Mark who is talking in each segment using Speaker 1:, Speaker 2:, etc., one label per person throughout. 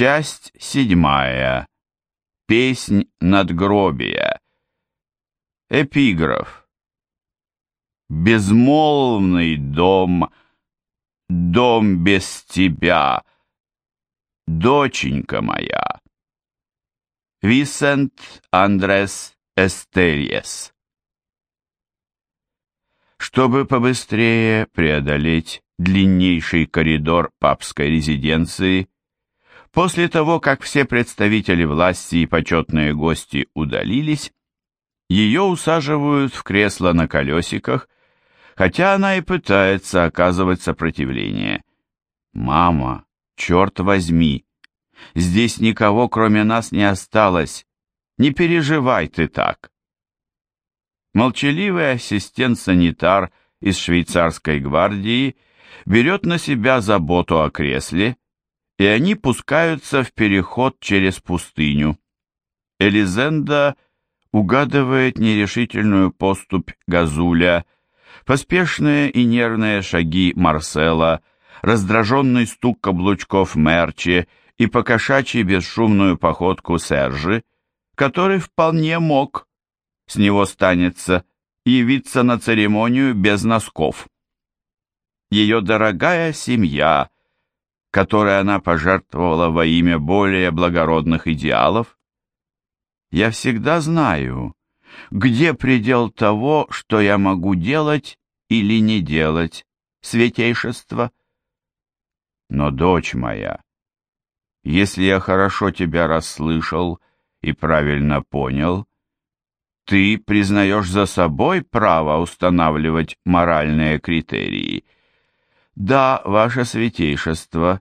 Speaker 1: Часть седьмая. Песнь надгробия. Эпиграф. Безмолвный дом, дом без тебя, доченька моя. Висент Андрес Эстерьес. Чтобы побыстрее преодолеть длиннейший коридор папской резиденции, после того, как все представители власти и почетные гости удалились, ее усаживают в кресло на колесиках, хотя она и пытается оказывать сопротивление. «Мама, черт возьми, здесь никого, кроме нас, не осталось. Не переживай ты так». Молчаливый ассистент-санитар из швейцарской гвардии берет на себя заботу о кресле, и они пускаются в переход через пустыню. Элизенда угадывает нерешительную поступь Газуля, поспешные и нервные шаги Марсела, раздраженный стук каблучков Мерчи и покошачьи бесшумную походку Сержи, который вполне мог, с него станется, явиться на церемонию без носков. Ее дорогая семья, которой она пожертвовала во имя более благородных идеалов, я всегда знаю, где предел того, что я могу делать или не делать, святейшество. Но, дочь моя, если я хорошо тебя расслышал и правильно понял, ты признаешь за собой право устанавливать моральные критерии. Да, ваше святейшество,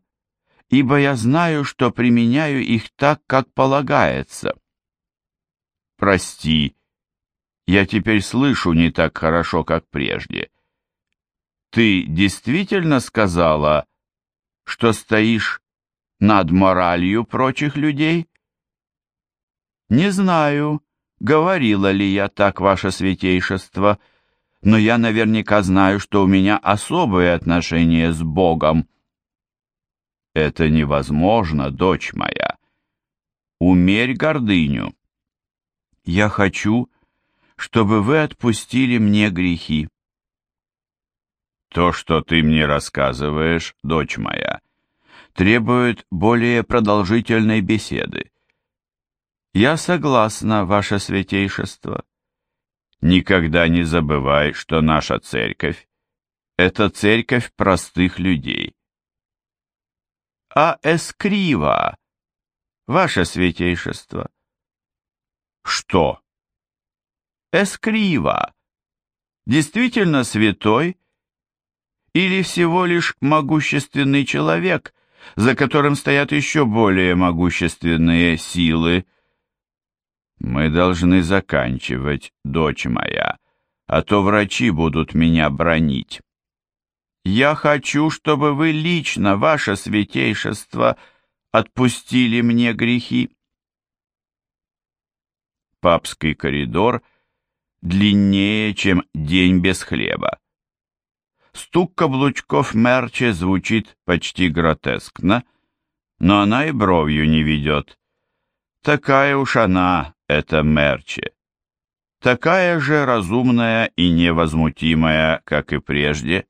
Speaker 1: ибо я знаю, что применяю их так, как полагается. Прости, я теперь слышу не так хорошо, как прежде. Ты действительно сказала, что стоишь над моралью прочих людей? Не знаю, говорила ли я так, ваше святейшество, но я наверняка знаю, что у меня особые отношения с Богом. Это невозможно, дочь моя. Умерь гордыню. Я хочу, чтобы вы отпустили мне грехи. То, что ты мне рассказываешь, дочь моя, требует более продолжительной беседы. Я согласна, ваше святейшество. Никогда не забывай, что наша церковь — это церковь простых людей. А эскрива, ваше святейшество, что? Эскрива. Действительно святой? Или всего лишь могущественный человек, за которым стоят еще более могущественные силы? Мы должны заканчивать, дочь моя, а то врачи будут меня бронить. Я хочу, чтобы вы лично, ваше святейшество, отпустили мне грехи папский коридор длиннее, чем день без хлеба. Стук каблучков Мерче звучит почти гротескно, но она и бровью не ведет. Такая уж она, эта Мерче. Такая же разумная и невозмутимая, как и прежде.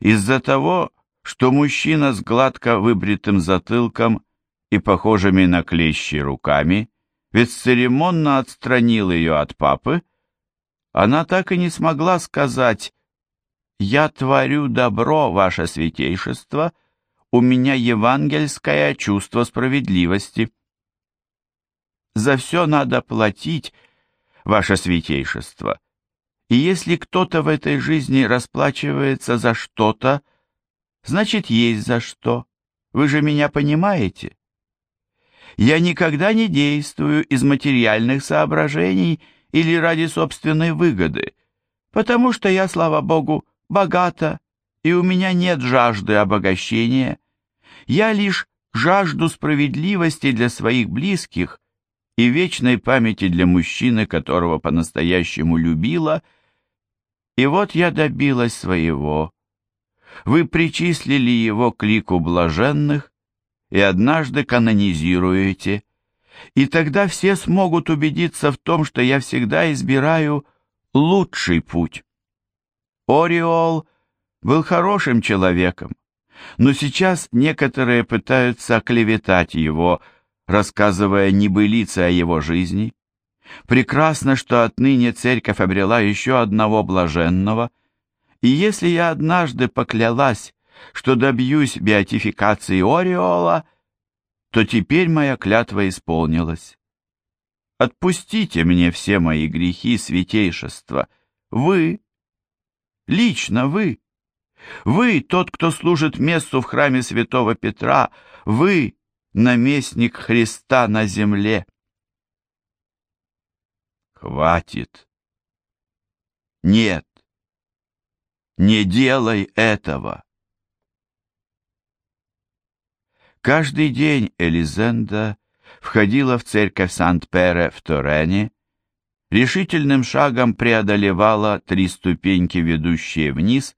Speaker 1: Из-за того, что мужчина с гладко выбритым затылком и похожими на клещи руками бесцеремонно отстранил ее от папы, она так и не смогла сказать «Я творю добро, ваше святейшество, у меня евангельское чувство справедливости». «За все надо платить, ваше святейшество, и если кто-то в этой жизни расплачивается за что-то, значит, есть за что. Вы же меня понимаете?» Я никогда не действую из материальных соображений или ради собственной выгоды, потому что я, слава Богу, богата, и у меня нет жажды обогащения. Я лишь жажду справедливости для своих близких и вечной памяти для мужчины, которого по-настоящему любила, и вот я добилась своего. Вы причислили его к лику блаженных, и однажды канонизируете, и тогда все смогут убедиться в том, что я всегда избираю лучший путь. Ориол был хорошим человеком, но сейчас некоторые пытаются оклеветать его, рассказывая небылицы о его жизни. Прекрасно, что отныне церковь обрела еще одного блаженного, и если я однажды поклялась, что добьюсь беатификации Ореола, то теперь моя клятва исполнилась. Отпустите мне все мои грехи, святейшество. Вы, лично вы, вы, тот, кто служит месту в храме святого Петра, вы, наместник Христа на земле. Хватит. Нет, не делай этого. Каждый день Элизенда входила в церковь Сант-Пере в Торене, решительным шагом преодолевала три ступеньки, ведущие вниз,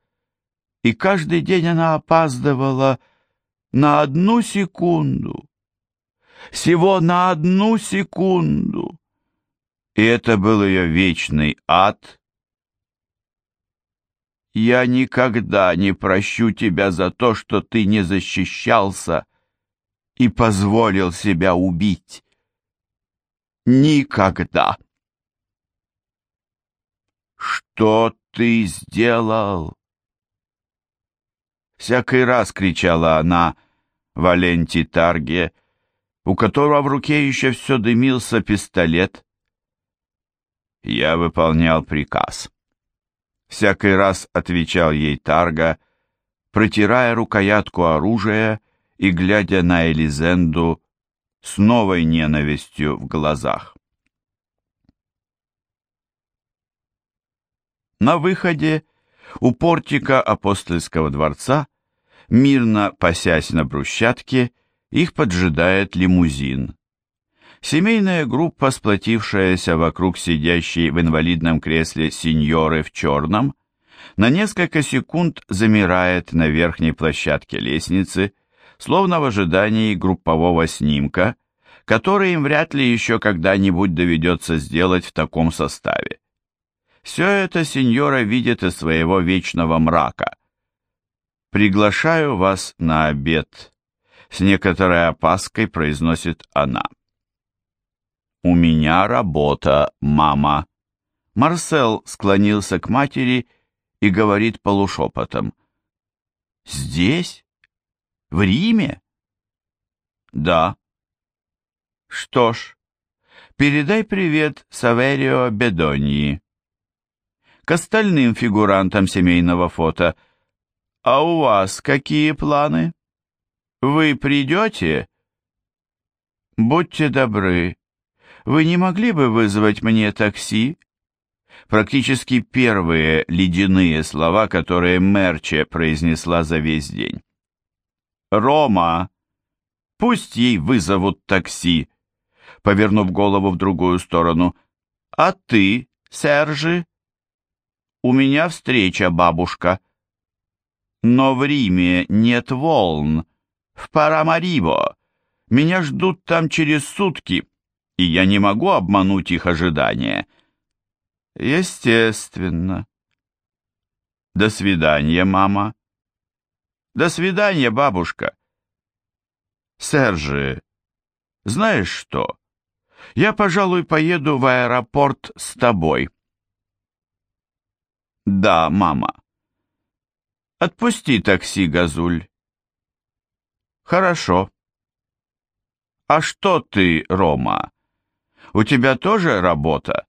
Speaker 1: и каждый день она опаздывала на одну секунду. Всего на одну секунду. И это был ее вечный ад. «Я никогда не прощу тебя за то, что ты не защищался», и позволил себя убить. Никогда. Что ты сделал? Всякий раз кричала она Валенти Тарге, у которого в руке еще все дымился пистолет. Я выполнял приказ. Всякий раз отвечал ей Тарга, протирая рукоятку оружия и глядя на Элизенду с новой ненавистью в глазах. На выходе у портика апостольского дворца, мирно пасясь на брусчатке, их поджидает лимузин. Семейная группа, сплотившаяся вокруг сидящей в инвалидном кресле сеньоры в черном, на несколько секунд замирает на верхней площадке лестницы, словно в ожидании группового снимка, который им вряд ли еще когда-нибудь доведется сделать в таком составе. Все это сеньора видит из своего вечного мрака. «Приглашаю вас на обед», — с некоторой опаской произносит она. «У меня работа, мама». Марсел склонился к матери и говорит полушепотом. «Здесь? В Риме? Да. Что ж, передай привет Саверио Бедонии. К остальным фигурантам семейного фото. А у вас какие планы? Вы придете? Будьте добры. Вы не могли бы вызвать мне такси? Практически первые ледяные слова, которые Мерче произнесла за весь день. Рома! Пусть ей вызовут такси!» Повернув голову в другую сторону. «А ты, Сержи?» «У меня встреча, бабушка». «Но в Риме нет волн. В Парамариво. Меня ждут там через сутки, и я не могу обмануть их ожидания». «Естественно». «До свидания, мама». До свидания, бабушка. Сержи, знаешь что? Я, пожалуй, поеду в аэропорт с тобой. Да, мама. Отпусти такси, Газуль. Хорошо. А что ты, Рома? У тебя тоже работа?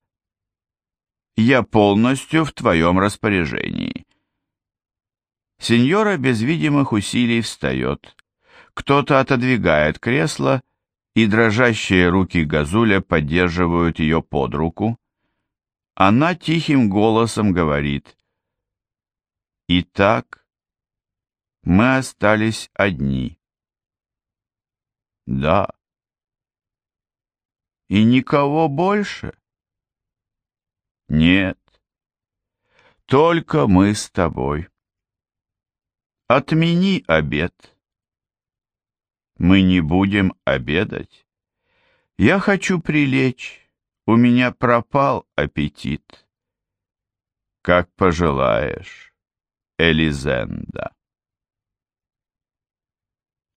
Speaker 1: Я полностью в твоем распоряжении. Сеньора без видимых усилий встает. Кто-то отодвигает кресло, и дрожащие руки Газуля поддерживают ее под руку. Она тихим голосом говорит. «Итак, мы остались одни». «Да». «И никого больше?» «Нет, только мы с тобой». Отмени обед. Мы не будем обедать. Я хочу прилечь. У меня пропал аппетит. Как пожелаешь, Элизенда.